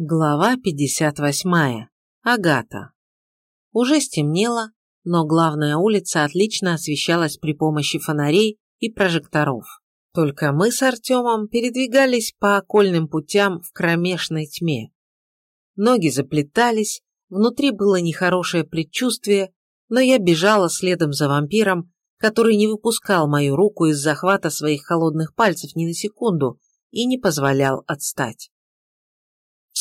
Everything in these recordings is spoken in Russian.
Глава 58. Агата. Уже стемнело, но главная улица отлично освещалась при помощи фонарей и прожекторов. Только мы с Артемом передвигались по окольным путям в кромешной тьме. Ноги заплетались, внутри было нехорошее предчувствие, но я бежала следом за вампиром, который не выпускал мою руку из захвата своих холодных пальцев ни на секунду и не позволял отстать.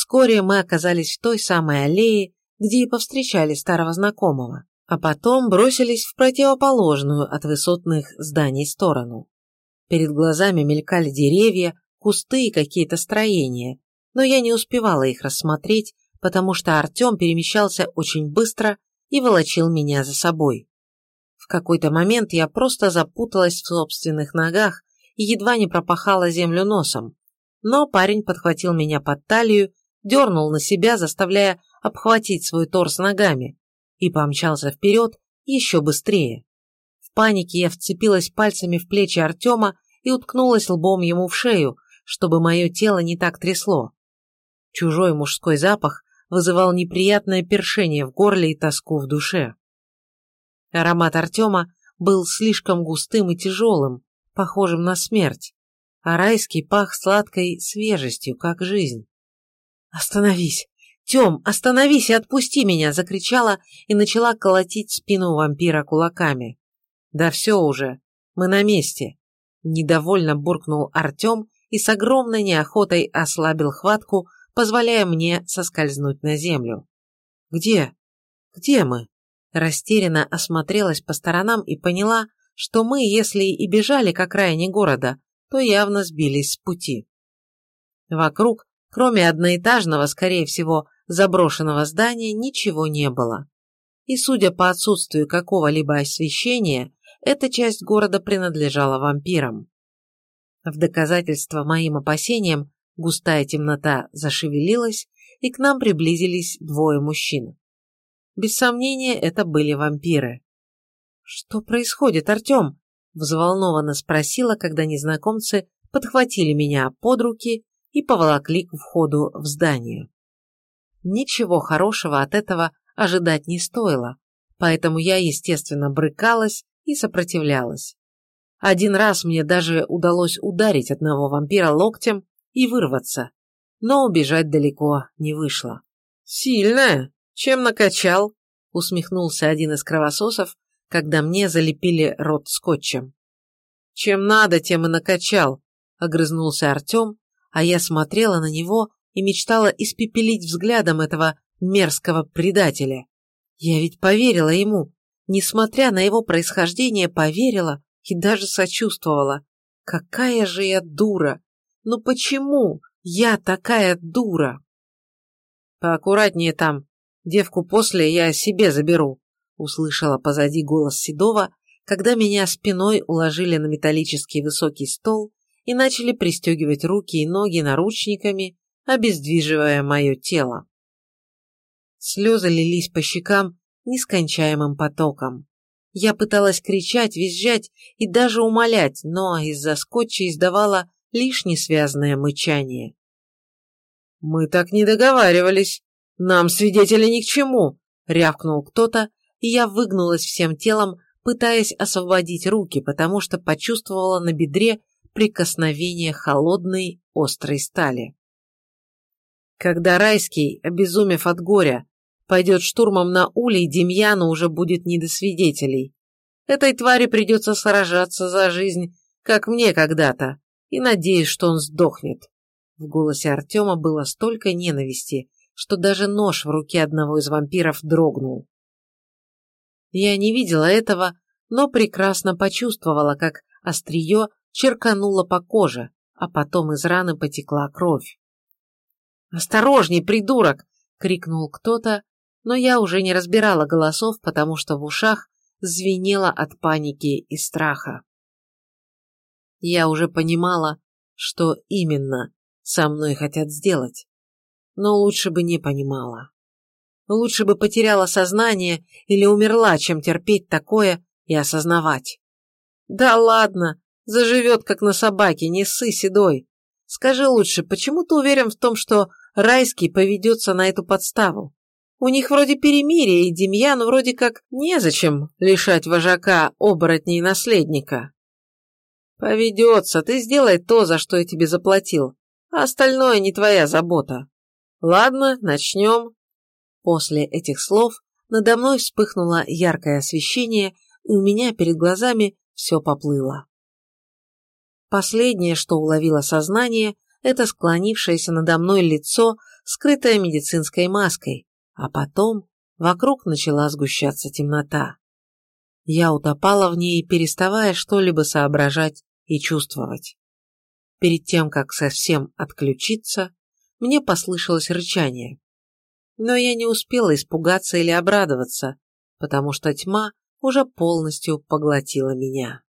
Вскоре мы оказались в той самой аллее, где и повстречали старого знакомого, а потом бросились в противоположную от высотных зданий сторону. Перед глазами мелькали деревья, кусты и какие-то строения, но я не успевала их рассмотреть, потому что Артем перемещался очень быстро и волочил меня за собой. В какой-то момент я просто запуталась в собственных ногах и едва не пропахала землю носом, но парень подхватил меня под талию дернул на себя, заставляя обхватить свой торс ногами, и помчался вперед еще быстрее. В панике я вцепилась пальцами в плечи Артема и уткнулась лбом ему в шею, чтобы мое тело не так трясло. Чужой мужской запах вызывал неприятное першение в горле и тоску в душе. Аромат Артема был слишком густым и тяжелым, похожим на смерть, а райский пах сладкой свежестью, как жизнь. «Остановись! Тем, остановись и отпусти меня!» – закричала и начала колотить спину вампира кулаками. «Да все уже, мы на месте!» – недовольно буркнул Артем и с огромной неохотой ослабил хватку, позволяя мне соскользнуть на землю. «Где? Где мы?» Растерянно осмотрелась по сторонам и поняла, что мы, если и бежали к окраине города, то явно сбились с пути. Вокруг Кроме одноэтажного, скорее всего, заброшенного здания, ничего не было. И, судя по отсутствию какого-либо освещения, эта часть города принадлежала вампирам. В доказательство моим опасениям густая темнота зашевелилась, и к нам приблизились двое мужчин. Без сомнения, это были вампиры. «Что происходит, Артем?» – взволнованно спросила, когда незнакомцы подхватили меня под руки и поволокли к входу в здание. Ничего хорошего от этого ожидать не стоило, поэтому я, естественно, брыкалась и сопротивлялась. Один раз мне даже удалось ударить одного вампира локтем и вырваться, но убежать далеко не вышло. «Сильная? Чем накачал?» – усмехнулся один из кровососов, когда мне залепили рот скотчем. «Чем надо, тем и накачал», – огрызнулся Артем, а я смотрела на него и мечтала испепелить взглядом этого мерзкого предателя. Я ведь поверила ему, несмотря на его происхождение, поверила и даже сочувствовала. Какая же я дура! Ну почему я такая дура? Поаккуратнее там, девку после я себе заберу, услышала позади голос Седова, когда меня спиной уложили на металлический высокий стол и начали пристегивать руки и ноги наручниками, обездвиживая мое тело. Слезы лились по щекам нескончаемым потоком. Я пыталась кричать, визжать и даже умолять, но из-за скотча издавала лишь несвязное мычание. «Мы так не договаривались. Нам свидетели ни к чему!» — рявкнул кто-то, и я выгнулась всем телом, пытаясь освободить руки, потому что почувствовала на бедре прикосновение холодной, острой стали. Когда Райский, обезумев от горя, пойдет штурмом на улей, Демьяну уже будет не до свидетелей. Этой твари придется сражаться за жизнь, как мне когда-то, и надеюсь, что он сдохнет. В голосе Артема было столько ненависти, что даже нож в руке одного из вампиров дрогнул. Я не видела этого, но прекрасно почувствовала, как острие черканула по коже, а потом из раны потекла кровь. «Осторожней, придурок!» — крикнул кто-то, но я уже не разбирала голосов, потому что в ушах звенело от паники и страха. Я уже понимала, что именно со мной хотят сделать, но лучше бы не понимала. Лучше бы потеряла сознание или умерла, чем терпеть такое и осознавать. Да ладно, Заживет, как на собаке, не ссы, седой. Скажи лучше, почему ты уверен в том, что Райский поведется на эту подставу. У них вроде перемирие, и Демьяну вроде как незачем лишать вожака оборотней наследника. Поведется, ты сделай то, за что я тебе заплатил, а остальное не твоя забота. Ладно, начнем. После этих слов надо мной вспыхнуло яркое освещение, и у меня перед глазами все поплыло. Последнее, что уловило сознание, это склонившееся надо мной лицо, скрытое медицинской маской, а потом вокруг начала сгущаться темнота. Я утопала в ней, переставая что-либо соображать и чувствовать. Перед тем, как совсем отключиться, мне послышалось рычание. Но я не успела испугаться или обрадоваться, потому что тьма уже полностью поглотила меня.